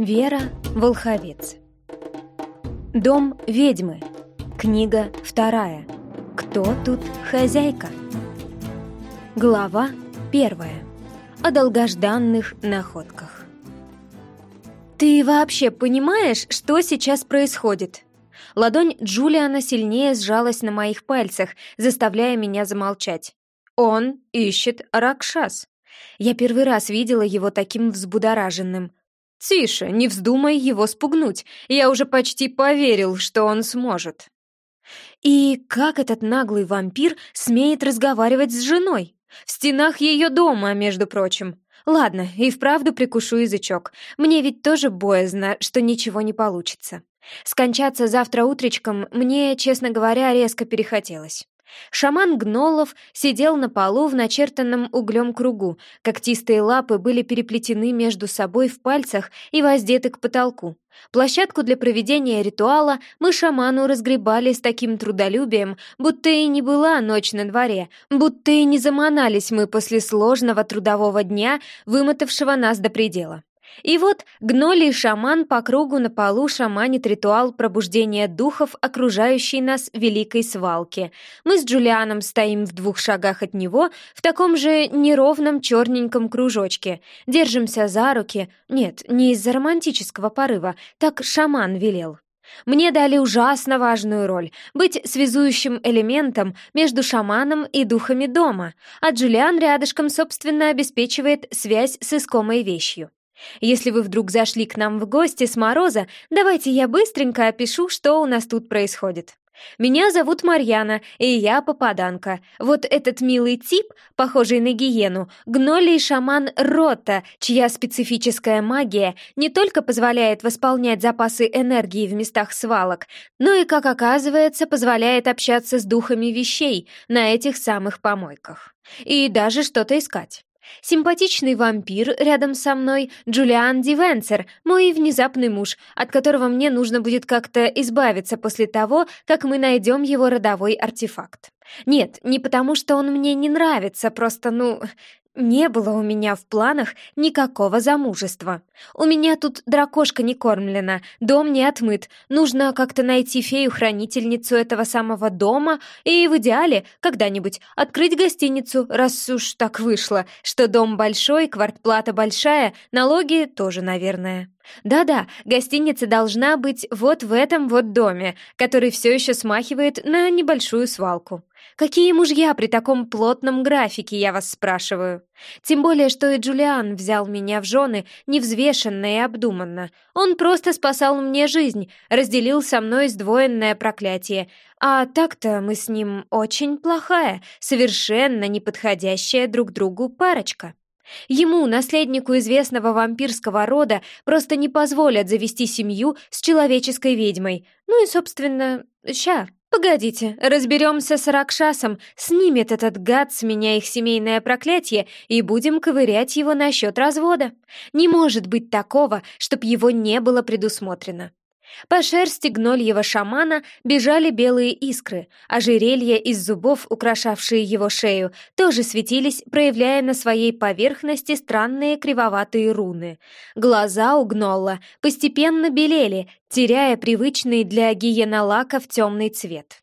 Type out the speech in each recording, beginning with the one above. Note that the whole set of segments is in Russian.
Вера Волховец. Дом ведьмы. Книга вторая. Кто тут хозяйка? Глава первая. О долгожданных находках. «Ты вообще понимаешь, что сейчас происходит?» Ладонь Джулиана сильнее сжалась на моих пальцах, заставляя меня замолчать. «Он ищет Ракшас». Я первый раз видела его таким взбудораженным. «Тише, не вздумай его спугнуть. Я уже почти поверил, что он сможет». И как этот наглый вампир смеет разговаривать с женой? В стенах ее дома, между прочим. Ладно, и вправду прикушу язычок. Мне ведь тоже боязно, что ничего не получится. Скончаться завтра утречком мне, честно говоря, резко перехотелось. Шаман Гнолов сидел на полу в начертанном углем кругу, когтистые лапы были переплетены между собой в пальцах и воздеты к потолку. Площадку для проведения ритуала мы шаману разгребали с таким трудолюбием, будто и не была ночь на дворе, будто и не заманались мы после сложного трудового дня, вымотавшего нас до предела. И вот гнолий шаман по кругу на полу шаманит ритуал пробуждения духов, окружающей нас великой свалки. Мы с Джулианом стоим в двух шагах от него, в таком же неровном черненьком кружочке. Держимся за руки. Нет, не из-за романтического порыва, так шаман велел. Мне дали ужасно важную роль — быть связующим элементом между шаманом и духами дома, а Джулиан рядышком, собственно, обеспечивает связь с искомой вещью. Если вы вдруг зашли к нам в гости с мороза, давайте я быстренько опишу, что у нас тут происходит. Меня зовут Марьяна, и я попаданка. Вот этот милый тип, похожий на гиену, гнолий шаман Рота, чья специфическая магия не только позволяет восполнять запасы энергии в местах свалок, но и, как оказывается, позволяет общаться с духами вещей на этих самых помойках. И даже что-то искать. Симпатичный вампир рядом со мной — Джулиан Дивенцер, мой внезапный муж, от которого мне нужно будет как-то избавиться после того, как мы найдем его родовой артефакт. Нет, не потому что он мне не нравится, просто, ну, не было у меня в планах никакого замужества. У меня тут дракошка не кормлена, дом не отмыт. Нужно как-то найти фею-хранительницу этого самого дома и в идеале когда-нибудь открыть гостиницу, раз уж так вышло, что дом большой, квартплата большая, налоги тоже, наверное. Да-да, гостиница должна быть вот в этом вот доме, который все еще смахивает на небольшую свалку. Какие мужья при таком плотном графике, я вас спрашиваю? Тем более, что и Джулиан взял меня в жены невзвешенно и обдуманно. Он просто спасал мне жизнь, разделил со мной сдвоенное проклятие. А так-то мы с ним очень плохая, совершенно неподходящая друг другу парочка. Ему, наследнику известного вампирского рода, просто не позволят завести семью с человеческой ведьмой. Ну и, собственно, ща, «Погодите, разберемся с Ракшасом, снимет этот гад с меня их семейное проклятие и будем ковырять его насчет развода. Не может быть такого, чтоб его не было предусмотрено». По шерсти гнольего шамана бежали белые искры, а жерелья из зубов, украшавшие его шею, тоже светились, проявляя на своей поверхности странные кривоватые руны. Глаза у гнолла постепенно белели, теряя привычный для гиенолака в темный цвет.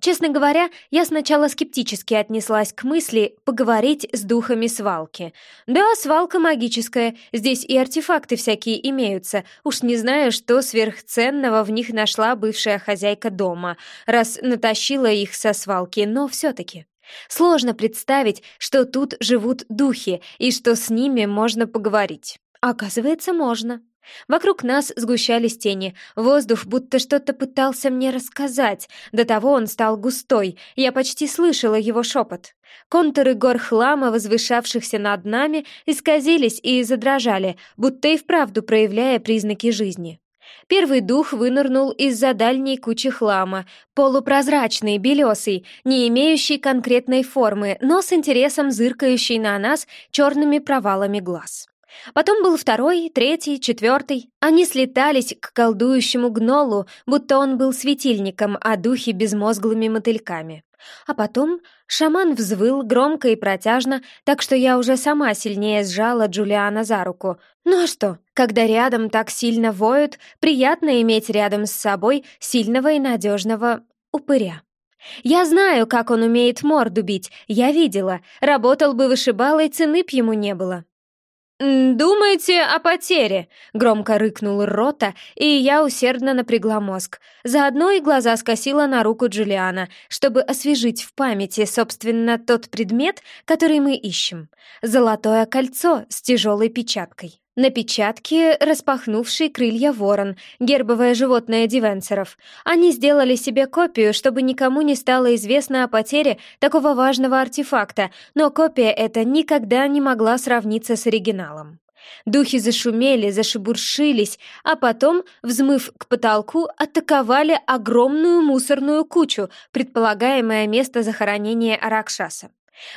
Честно говоря, я сначала скептически отнеслась к мысли поговорить с духами свалки. Да, свалка магическая, здесь и артефакты всякие имеются. Уж не знаю, что сверхценного в них нашла бывшая хозяйка дома, раз натащила их со свалки, но все-таки. Сложно представить, что тут живут духи и что с ними можно поговорить. Оказывается, можно. Вокруг нас сгущались тени, воздух будто что-то пытался мне рассказать, до того он стал густой, я почти слышала его шепот. Контуры гор хлама, возвышавшихся над нами, исказились и задрожали, будто и вправду проявляя признаки жизни. Первый дух вынырнул из-за дальней кучи хлама, полупрозрачный, белесый, не имеющий конкретной формы, но с интересом зыркающий на нас черными провалами глаз. Потом был второй, третий, четвертый. Они слетались к колдующему гнолу, будто он был светильником, а духи — безмозглыми мотыльками. А потом шаман взвыл громко и протяжно, так что я уже сама сильнее сжала Джулиана за руку. Ну а что, когда рядом так сильно воют, приятно иметь рядом с собой сильного и надежного упыря. Я знаю, как он умеет морду бить, я видела. Работал бы вышибалой, цены б ему не было. «Думаете о потере?» — громко рыкнул Рота, и я усердно напрягла мозг. Заодно и глаза скосила на руку Джулиана, чтобы освежить в памяти, собственно, тот предмет, который мы ищем. Золотое кольцо с тяжелой печаткой. На печатке распахнувший крылья ворон, гербовое животное дивенсеров. Они сделали себе копию, чтобы никому не стало известно о потере такого важного артефакта, но копия эта никогда не могла сравниться с оригиналом. Духи зашумели, зашебуршились, а потом, взмыв к потолку, атаковали огромную мусорную кучу, предполагаемое место захоронения Аракшаса.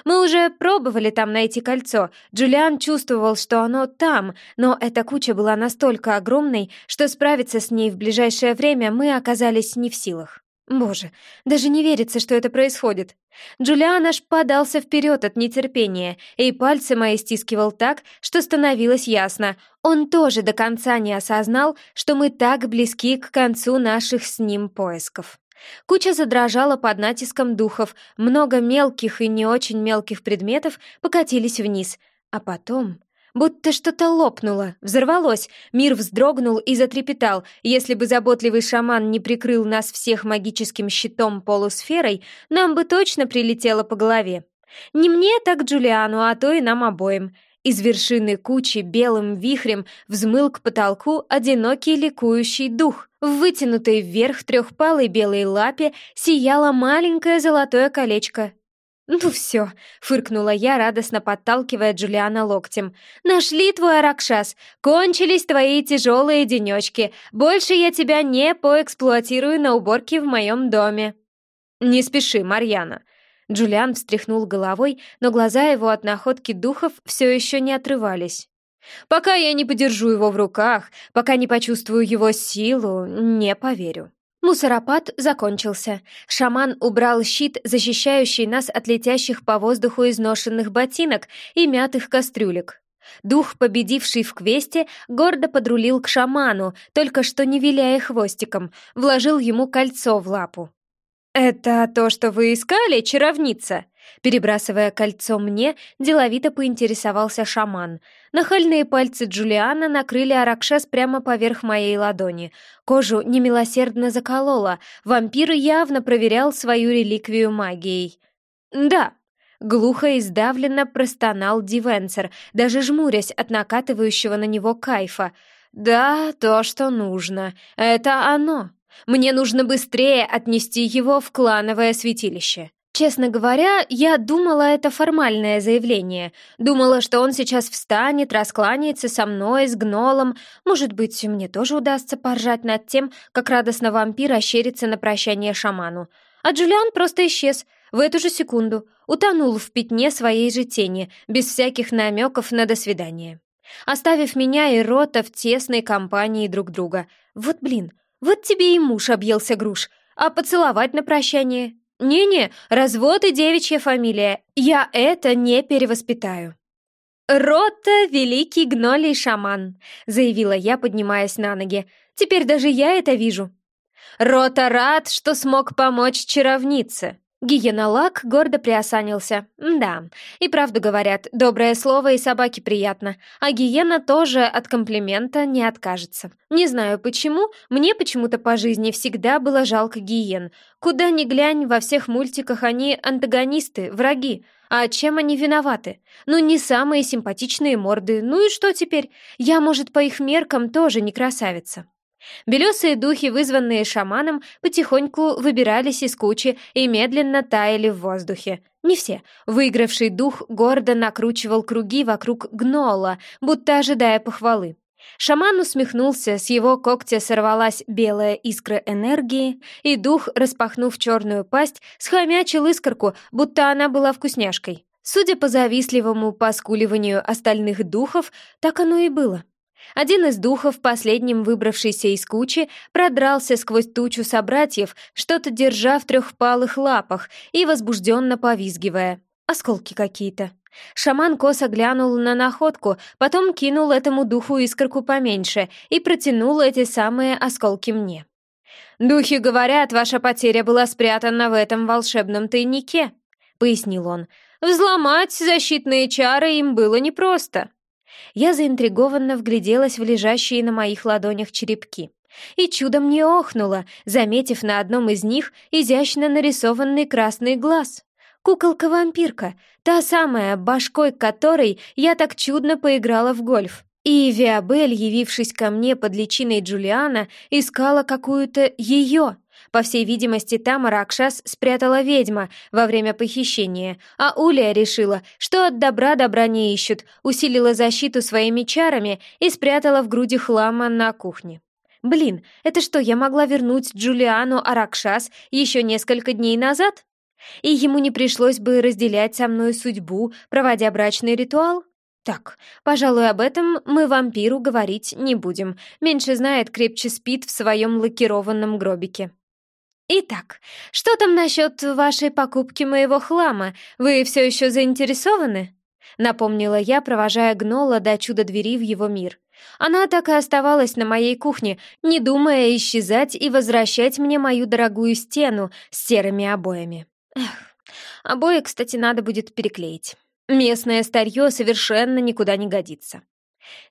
Мы уже пробовали там найти кольцо. Джулиан чувствовал, что оно там, но эта куча была настолько огромной, что справиться с ней в ближайшее время мы оказались не в силах. Боже, даже не верится, что это происходит. Джулиан аж подался вперед от нетерпения, и пальцы мои стискивал так, что становилось ясно. Он тоже до конца не осознал, что мы так близки к концу наших с ним поисков. Куча задрожала под натиском духов, много мелких и не очень мелких предметов покатились вниз, а потом... Будто что-то лопнуло, взорвалось, мир вздрогнул и затрепетал. Если бы заботливый шаман не прикрыл нас всех магическим щитом-полусферой, нам бы точно прилетело по голове. Не мне, так Джулиану, а то и нам обоим. Из вершины кучи белым вихрем взмыл к потолку одинокий ликующий дух. В вытянутой вверх трехпалой белой лапе сияло маленькое золотое колечко. «Ну все», — фыркнула я, радостно подталкивая Джулиана локтем. «Нашли твой Аракшас! Кончились твои тяжелые денечки! Больше я тебя не поэксплуатирую на уборке в моем доме!» «Не спеши, Марьяна!» Джулиан встряхнул головой, но глаза его от находки духов все еще не отрывались. «Пока я не подержу его в руках, пока не почувствую его силу, не поверю». Мусоропад закончился. Шаман убрал щит, защищающий нас от летящих по воздуху изношенных ботинок и мятых кастрюлек. Дух, победивший в квесте, гордо подрулил к шаману, только что не виляя хвостиком, вложил ему кольцо в лапу. «Это то, что вы искали, чаровница?» Перебрасывая кольцо мне, деловито поинтересовался шаман. Нахальные пальцы Джулиана накрыли Аракшес прямо поверх моей ладони. Кожу немилосердно заколола. Вампир явно проверял свою реликвию магией. «Да», — глухо и сдавленно простонал Дивенсер, даже жмурясь от накатывающего на него кайфа. «Да, то, что нужно. Это оно». Мне нужно быстрее отнести его в клановое святилище. Честно говоря, я думала, это формальное заявление. Думала, что он сейчас встанет, раскланяется со мной, с гнолом. Может быть, мне тоже удастся поржать над тем, как радостно вампир ощерится на прощание шаману. А Джулиан просто исчез в эту же секунду, утонул в пятне своей же тени, без всяких намеков на «до свидания». Оставив меня и Рота в тесной компании друг друга. Вот блин, вот тебе и муж объелся груш. А поцеловать на прощание? Не-не, развод и девичья фамилия. Я это не перевоспитаю. «Рота — великий гнолий шаман», — заявила я, поднимаясь на ноги. «Теперь даже я это вижу». «Рота рад, что смог помочь чаровнице», Гиенолак гордо приосанился. Да, и правду говорят, доброе слово и собаке приятно, а гиена тоже от комплимента не откажется. Не знаю почему, мне почему-то по жизни всегда было жалко гиен. Куда ни глянь, во всех мультиках они антагонисты, враги. А чем они виноваты? Ну, не самые симпатичные морды, ну и что теперь? Я, может, по их меркам тоже не красавица. Белесые духи, вызванные шаманом, потихоньку выбирались из кучи и медленно таяли в воздухе. Не все. Выигравший дух гордо накручивал круги вокруг гнола, будто ожидая похвалы. Шаман усмехнулся, с его когтя сорвалась белая искра энергии, и дух, распахнув черную пасть, схомячил искорку, будто она была вкусняшкой. Судя по завистливому поскуливанию остальных духов, так оно и было. Один из духов, последним выбравшийся из кучи, продрался сквозь тучу собратьев, что-то держа в трехпалых лапах и возбужденно повизгивая. Осколки какие-то. Шаман косо глянул на находку, потом кинул этому духу искорку поменьше и протянул эти самые осколки мне. «Духи говорят, ваша потеря была спрятана в этом волшебном тайнике», — пояснил он. «Взломать защитные чары им было непросто». Я заинтригованно вгляделась в лежащие на моих ладонях черепки. И чудом не охнула, заметив на одном из них изящно нарисованный красный глаз. Куколка-вампирка, та самая, башкой которой я так чудно поиграла в гольф. И Виабель, явившись ко мне под личиной Джулиана, искала какую-то ее. По всей видимости, там Ракшас спрятала ведьма во время похищения, а Улия решила, что от добра добра не ищут, усилила защиту своими чарами и спрятала в груди хлама на кухне. Блин, это что, я могла вернуть Джулиану Аракшас еще несколько дней назад? И ему не пришлось бы разделять со мной судьбу, проводя брачный ритуал? Так, пожалуй, об этом мы вампиру говорить не будем. Меньше знает, крепче спит в своем лакированном гробике. Итак, что там насчет вашей покупки моего хлама? Вы все еще заинтересованы? Напомнила я, провожая гнола до чудо-двери в его мир. Она так и оставалась на моей кухне, не думая исчезать и возвращать мне мою дорогую стену с серыми обоями. Эх, обои, кстати, надо будет переклеить. Местное старье совершенно никуда не годится.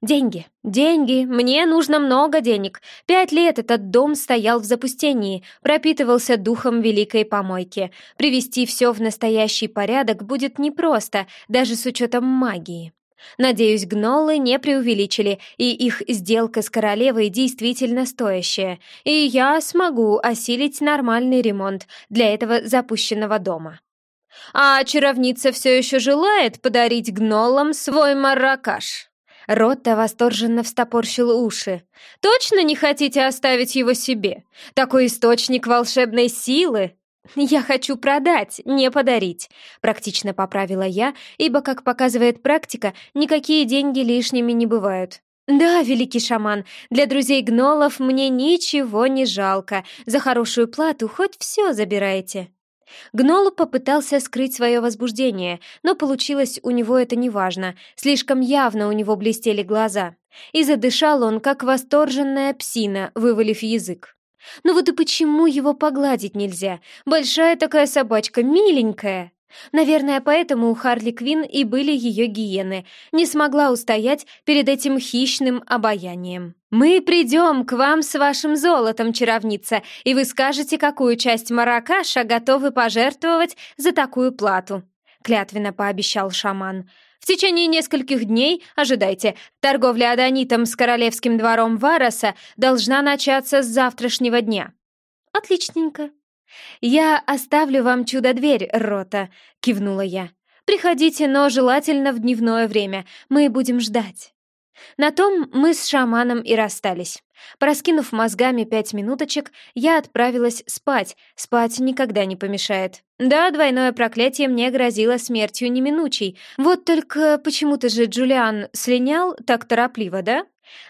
Деньги, деньги, мне нужно много денег. Пять лет этот дом стоял в запустении, пропитывался духом великой помойки. Привести все в настоящий порядок будет непросто, даже с учетом магии. Надеюсь, гнолы не преувеличили, и их сделка с королевой действительно стоящая, и я смогу осилить нормальный ремонт для этого запущенного дома. А чаровница все еще желает подарить гнолам свой маракаш. Ротта восторженно встопорщил уши. «Точно не хотите оставить его себе? Такой источник волшебной силы!» «Я хочу продать, не подарить», — практично поправила я, ибо, как показывает практика, никакие деньги лишними не бывают. «Да, великий шаман, для друзей гнолов мне ничего не жалко. За хорошую плату хоть все забирайте». Гнол попытался скрыть свое возбуждение, но получилось у него это неважно, слишком явно у него блестели глаза. И задышал он, как восторженная псина, вывалив язык. Ну вот и почему его погладить нельзя? Большая такая собачка, миленькая. Наверное, поэтому у Харли Квин и были ее гиены. Не смогла устоять перед этим хищным обаянием. «Мы придем к вам с вашим золотом, чаровница, и вы скажете, какую часть маракаша готовы пожертвовать за такую плату», — клятвенно пообещал шаман. «В течение нескольких дней, ожидайте, торговля адонитом с королевским двором Вароса должна начаться с завтрашнего дня». «Отличненько», «Я оставлю вам чудо-дверь, Рота», — кивнула я. «Приходите, но желательно в дневное время. Мы будем ждать». На том мы с шаманом и расстались. Проскинув мозгами пять минуточек, я отправилась спать. Спать никогда не помешает. Да, двойное проклятие мне грозило смертью неминучей. Вот только почему-то же Джулиан слинял так торопливо, да?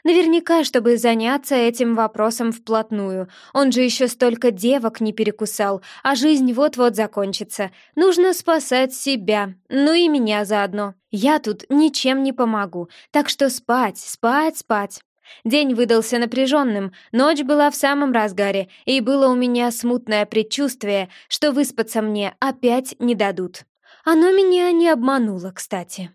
Наверняка, чтобы заняться этим вопросом вплотную. Он же еще столько девок не перекусал, а жизнь вот-вот закончится. Нужно спасать себя, ну и меня заодно. Я тут ничем не помогу, так что спать, спать, спать. День выдался напряженным, ночь была в самом разгаре, и было у меня смутное предчувствие, что выспаться мне опять не дадут. Оно меня не обмануло, кстати.